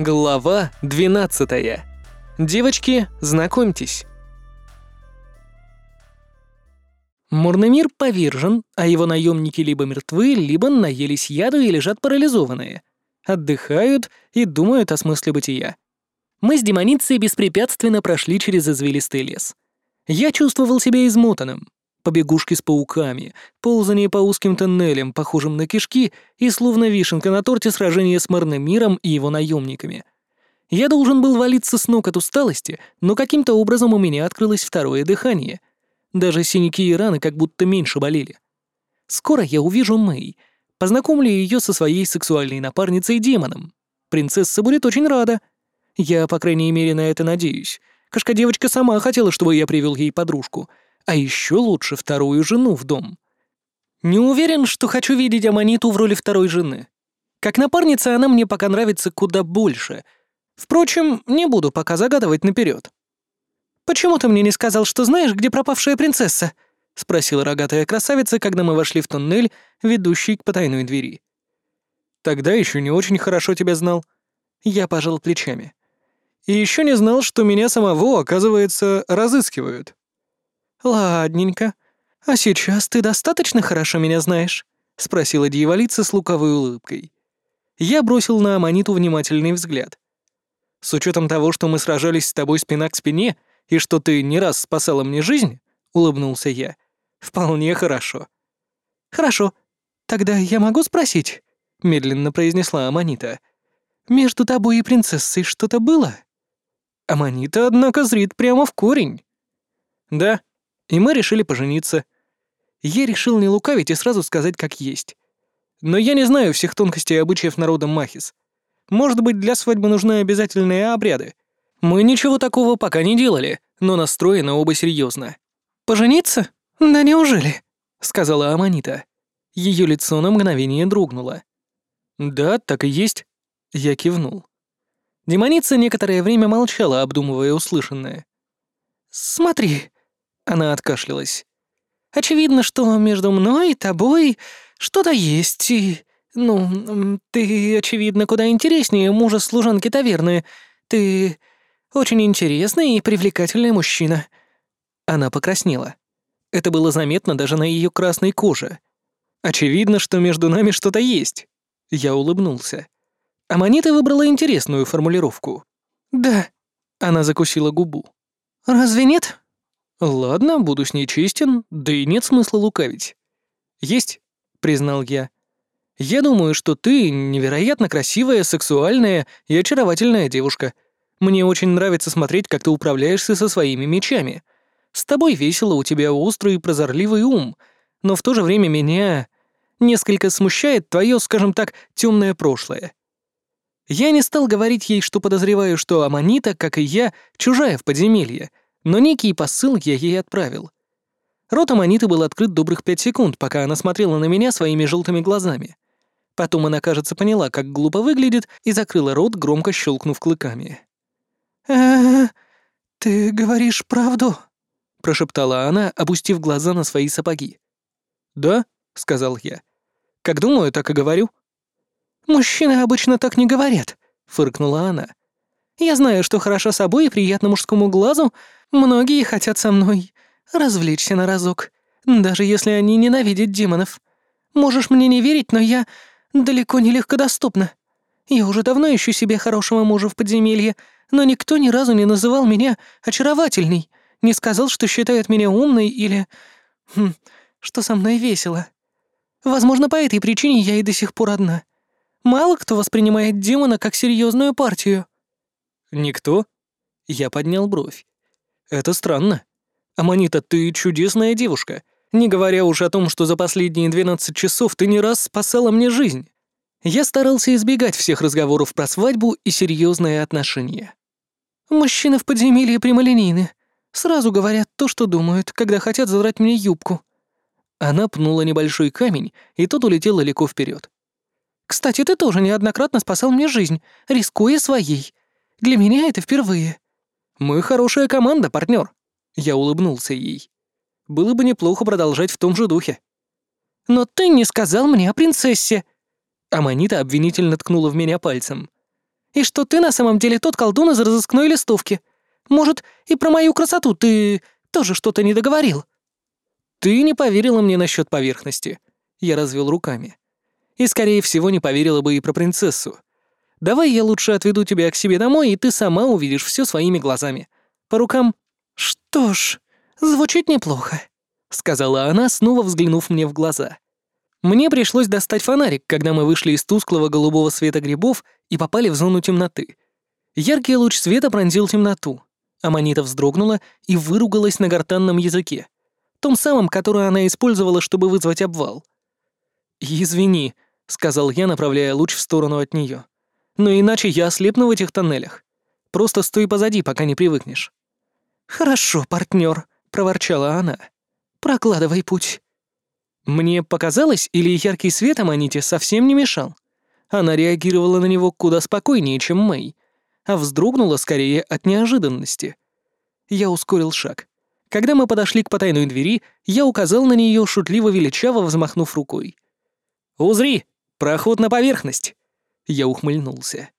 Глава 12. Девочки, знакомьтесь. Мурнемир повержен, а его наемники либо мертвы, либо наелись яду и лежат парализованные. Отдыхают и думают о смысле бытия. Мы с демоницей беспрепятственно прошли через извилистый лес. Я чувствовал себя измотанным. Побегушки с пауками, ползание по узким тоннелям, похожим на кишки, и словно вишенка на торте сражение с Марнемиром и его наемниками. Я должен был валиться с ног от усталости, но каким-то образом у меня открылось второе дыхание. Даже синяки и раны как будто меньше болели. Скоро я увижу Мэй, познакомлю ее со своей сексуальной напарницей-демоном. Принцесса будет очень рада. Я, по крайней мере, на это надеюсь. Кошка-девочка сама хотела, чтобы я привел ей подружку — а еще лучше вторую жену в дом. Не уверен, что хочу видеть Аманиту в роли второй жены. Как напарница она мне пока нравится куда больше. Впрочем, не буду пока загадывать наперед. «Почему ты мне не сказал, что знаешь, где пропавшая принцесса?» — спросила рогатая красавица, когда мы вошли в туннель, ведущий к потайной двери. «Тогда еще не очень хорошо тебя знал». Я пожал плечами. «И еще не знал, что меня самого, оказывается, разыскивают». «Ладненько. А сейчас ты достаточно хорошо меня знаешь?» — спросила дьяволица с луковой улыбкой. Я бросил на Аманиту внимательный взгляд. «С учетом того, что мы сражались с тобой спина к спине, и что ты не раз спасала мне жизнь», — улыбнулся я, — «вполне хорошо». «Хорошо. Тогда я могу спросить?» — медленно произнесла Аманита. «Между тобой и принцессой что-то было?» Аманита, однако, зрит прямо в корень. «Да», и мы решили пожениться. Я решил не лукавить и сразу сказать как есть. Но я не знаю всех тонкостей и обычаев народа Махис. Может быть, для свадьбы нужны обязательные обряды. Мы ничего такого пока не делали, но настроены оба серьезно. «Пожениться? Да неужели?» — сказала Аманита. Ее лицо на мгновение дрогнуло. «Да, так и есть», — я кивнул. Демоница некоторое время молчала, обдумывая услышанное. «Смотри», она откашлялась. «Очевидно, что между мной и тобой что-то есть, и... Ну, ты, очевидно, куда интереснее мужа служанки таверны. Ты очень интересный и привлекательный мужчина». Она покраснела. Это было заметно даже на ее красной коже. «Очевидно, что между нами что-то есть». Я улыбнулся. Аманита выбрала интересную формулировку. «Да». Она закусила губу. «Разве нет?» «Ладно, буду с ней честен, да и нет смысла лукавить». «Есть», — признал я. «Я думаю, что ты невероятно красивая, сексуальная и очаровательная девушка. Мне очень нравится смотреть, как ты управляешься со своими мечами. С тобой весело, у тебя острый и прозорливый ум, но в то же время меня несколько смущает твое, скажем так, темное прошлое». Я не стал говорить ей, что подозреваю, что Аманита, как и я, чужая в подземелье — но некий посыл я ей отправил. Рот Аманиты был открыт добрых пять секунд, пока она смотрела на меня своими желтыми глазами. Потом она, кажется, поняла, как глупо выглядит, и закрыла рот, громко щелкнув клыками. э ты говоришь правду?» — прошептала она, опустив глаза на свои сапоги. «Да», — сказал я. «Как думаю, так и говорю». «Мужчины обычно так не говорят», — фыркнула она. «Я знаю, что хорошо собой и приятно мужскому глазу, Многие хотят со мной развлечься на разок, даже если они ненавидят демонов. Можешь мне не верить, но я далеко не легкодоступна. Я уже давно ищу себе хорошего мужа в подземелье, но никто ни разу не называл меня очаровательной, не сказал, что считает меня умной или... Хм, что со мной весело. Возможно, по этой причине я и до сих пор одна. Мало кто воспринимает демона как серьезную партию. Никто? Я поднял бровь. Это странно. Аманита, ты чудесная девушка, не говоря уж о том, что за последние 12 часов ты не раз спасала мне жизнь. Я старался избегать всех разговоров про свадьбу и серьезные отношения. Мужчины в подземелье прямолинейны. Сразу говорят то, что думают, когда хотят задрать мне юбку. Она пнула небольшой камень, и тот улетел далеко вперед. «Кстати, ты тоже неоднократно спасал мне жизнь, рискуя своей. Для меня это впервые. «Мы хорошая команда, партнер. Я улыбнулся ей. «Было бы неплохо продолжать в том же духе». «Но ты не сказал мне о принцессе!» Аманита обвинительно ткнула в меня пальцем. И что ты на самом деле тот колдун из разыскной листовки. Может, и про мою красоту ты тоже что-то не договорил?» «Ты не поверила мне насчет поверхности», — я развел руками. «И, скорее всего, не поверила бы и про принцессу. Давай я лучше отведу тебя к себе домой, и ты сама увидишь все своими глазами. По рукам...» «Что ж, звучит неплохо», — сказала она, снова взглянув мне в глаза. Мне пришлось достать фонарик, когда мы вышли из тусклого голубого света грибов и попали в зону темноты. Яркий луч света пронзил темноту. Аманита вздрогнула и выругалась на гортанном языке. Том самом, который она использовала, чтобы вызвать обвал. «Извини», — сказал я, направляя луч в сторону от нее. «Но иначе я ослепну в этих тоннелях. Просто стой позади, пока не привыкнешь». «Хорошо, партнер, проворчала она. «Прокладывай путь». Мне показалось, или яркий свет Аманите совсем не мешал. Она реагировала на него куда спокойнее, чем Мэй, а вздрогнула скорее от неожиданности. Я ускорил шаг. Когда мы подошли к потайной двери, я указал на нее шутливо-величаво, взмахнув рукой. «Узри! Проход на поверхность!» Я ухмыльнулся.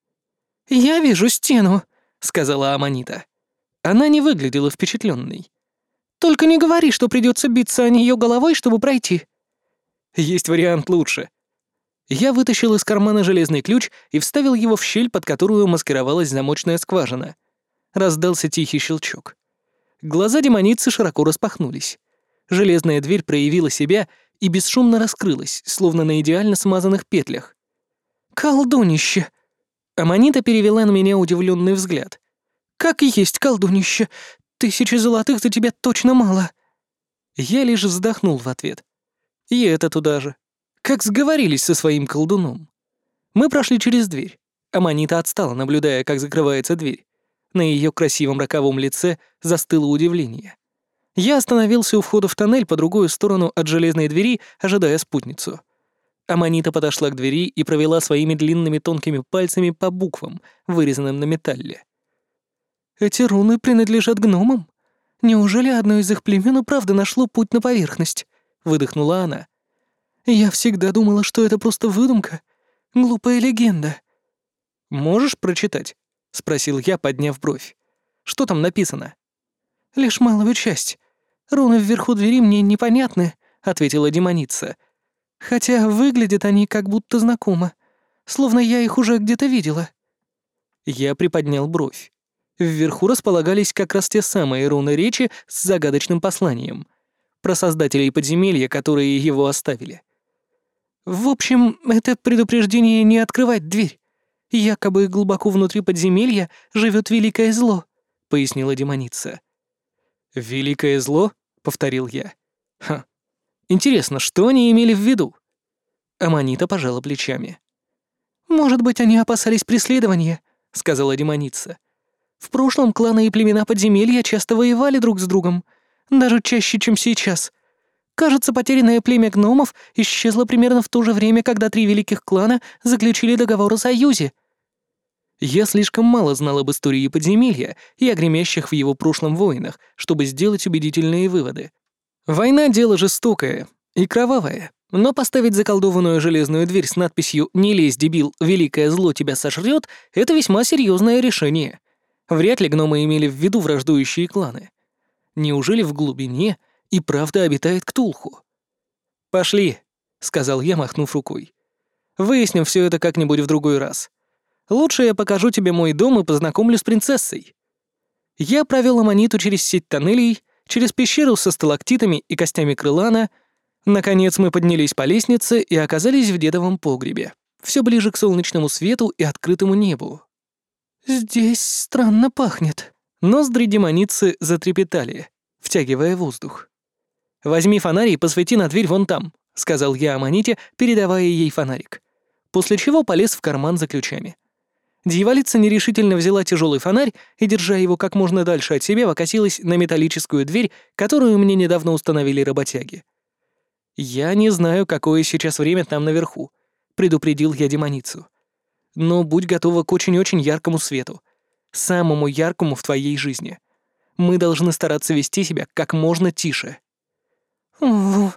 «Я вижу стену», — сказала Аманита. Она не выглядела впечатленной. «Только не говори, что придется биться о нее головой, чтобы пройти». «Есть вариант лучше», я вытащил из кармана железный ключ и вставил его в щель, под которую маскировалась замочная скважина. Раздался тихий щелчок. Глаза демоницы широко распахнулись. Железная дверь проявила себя и бесшумно раскрылась, словно на идеально смазанных петлях. «Колдунище!» Аманита перевела на меня удивленный взгляд. «Как и есть колдунище! Тысячи золотых за тебя точно мало!» Я лишь вздохнул в ответ. И это туда же. Как сговорились со своим колдуном. Мы прошли через дверь. Аманита отстала, наблюдая, как закрывается дверь. На ее красивом роковом лице застыло удивление. Я остановился у входа в тоннель по другую сторону от железной двери, ожидая спутницу. Аманита подошла к двери и провела своими длинными тонкими пальцами по буквам, вырезанным на металле. «Эти руны принадлежат гномам? Неужели одно из их племен и правда нашло путь на поверхность?» — выдохнула она. Я всегда думала, что это просто выдумка. Глупая легенда. Можешь прочитать? спросил я, подняв бровь. Что там написано? Лишь малую часть. Руны вверху двери мне непонятны, ответила демоница. Хотя выглядят они как будто знакомо, словно я их уже где-то видела. Я приподнял бровь. Вверху располагались как раз те самые руны речи с загадочным посланием. Про создателей подземелья, которые его оставили. В общем, это предупреждение не открывать дверь. Якобы глубоко внутри подземелья живет великое зло, пояснила демоница. Великое зло? повторил я. Ха. Интересно, что они имели в виду? Аманита пожала плечами. Может быть, они опасались преследования, сказала демоница. В прошлом кланы и племена подземелья часто воевали друг с другом, даже чаще, чем сейчас. Кажется, потерянное племя гномов исчезло примерно в то же время, когда три великих клана заключили договор о союзе. Я слишком мало знал об истории подземелья и о гремящих в его прошлом войнах, чтобы сделать убедительные выводы. Война — дело жестокое и кровавое, но поставить заколдованную железную дверь с надписью «Не лезь, дебил, великое зло тебя сожрет» — это весьма серьезное решение. Вряд ли гномы имели в виду враждующие кланы. Неужели в глубине и правда обитает Ктулху. «Пошли», — сказал я, махнув рукой. «Выясним все это как-нибудь в другой раз. Лучше я покажу тебе мой дом и познакомлю с принцессой». Я провел Аманиту через сеть тоннелей, через пещеру со сталактитами и костями крылана. Наконец мы поднялись по лестнице и оказались в дедовом погребе, все ближе к солнечному свету и открытому небу. «Здесь странно пахнет». Ноздри демоницы затрепетали, втягивая воздух. «Возьми фонарь и посвети на дверь вон там», — сказал я Аманите, передавая ей фонарик. После чего полез в карман за ключами. Дьяволица нерешительно взяла тяжелый фонарь и, держа его как можно дальше от себя, покосилась на металлическую дверь, которую мне недавно установили работяги. «Я не знаю, какое сейчас время там наверху», — предупредил я демоницу. «Но будь готова к очень-очень яркому свету. Самому яркому в твоей жизни. Мы должны стараться вести себя как можно тише». «О,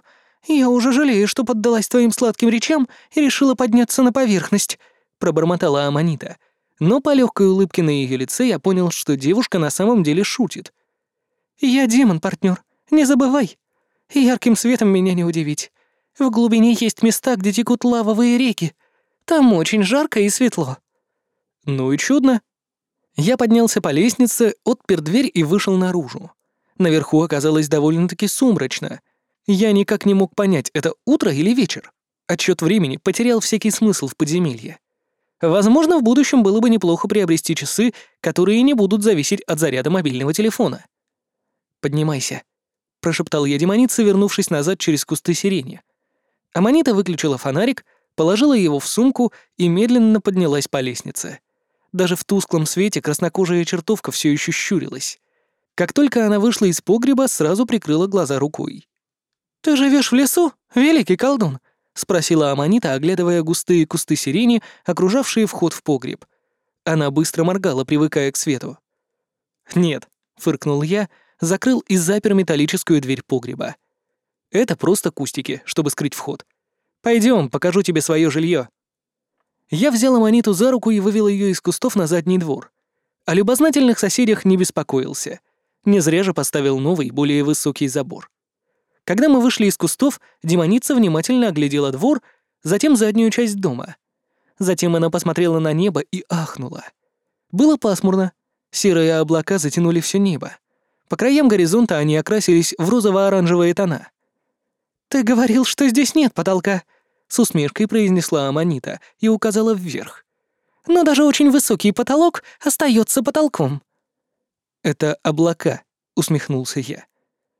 я уже жалею, что поддалась твоим сладким речам и решила подняться на поверхность», — пробормотала Аманита. Но по легкой улыбке на ее лице я понял, что девушка на самом деле шутит. «Я демон, партнер, не забывай. Ярким светом меня не удивить. В глубине есть места, где текут лавовые реки. Там очень жарко и светло». «Ну и чудно». Я поднялся по лестнице, отпер дверь и вышел наружу. Наверху оказалось довольно-таки сумрачно. Я никак не мог понять, это утро или вечер. Отчет времени потерял всякий смысл в подземелье. Возможно, в будущем было бы неплохо приобрести часы, которые не будут зависеть от заряда мобильного телефона. «Поднимайся», — прошептал я демонице, вернувшись назад через кусты сирени. Аманита выключила фонарик, положила его в сумку и медленно поднялась по лестнице. Даже в тусклом свете краснокожая чертовка все еще щурилась. Как только она вышла из погреба, сразу прикрыла глаза рукой. «Ты живешь в лесу, великий колдун?» — спросила Аманита, оглядывая густые кусты сирени, окружавшие вход в погреб. Она быстро моргала, привыкая к свету. «Нет», — фыркнул я, закрыл и запер металлическую дверь погреба. «Это просто кустики, чтобы скрыть вход. Пойдем, покажу тебе свое жилье. Я взял Аманиту за руку и вывел ее из кустов на задний двор. О любознательных соседях не беспокоился. Не зря же поставил новый, более высокий забор. Когда мы вышли из кустов, демоница внимательно оглядела двор, затем заднюю часть дома. Затем она посмотрела на небо и ахнула. Было пасмурно. Серые облака затянули все небо. По краям горизонта они окрасились в розово-оранжевые тона. «Ты говорил, что здесь нет потолка», — с усмешкой произнесла Аманита и указала вверх. «Но даже очень высокий потолок остается потолком». «Это облака», — усмехнулся я.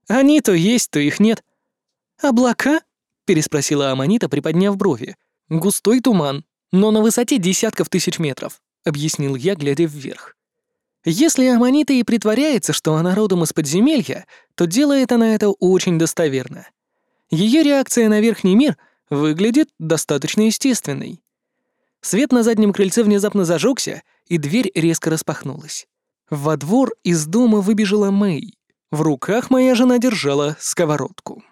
Они то есть, то их нет. Облака? переспросила Аманита, приподняв брови. Густой туман, но на высоте десятков тысяч метров, объяснил я, глядя вверх. Если Аманита и притворяется, что она родом из подземелья, то делает она это очень достоверно. Ее реакция на верхний мир выглядит достаточно естественной. Свет на заднем крыльце внезапно зажегся, и дверь резко распахнулась. Во двор из дома выбежала Мэй. В руках моя жена держала сковородку.